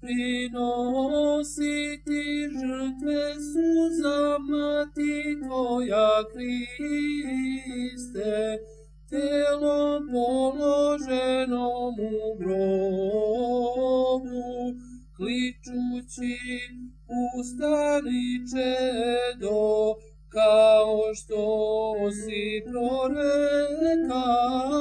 prinositi žrtve suzama ti tvoja Kriste, telo položeno u grobu, kličući ustani do, kao što si prorekao.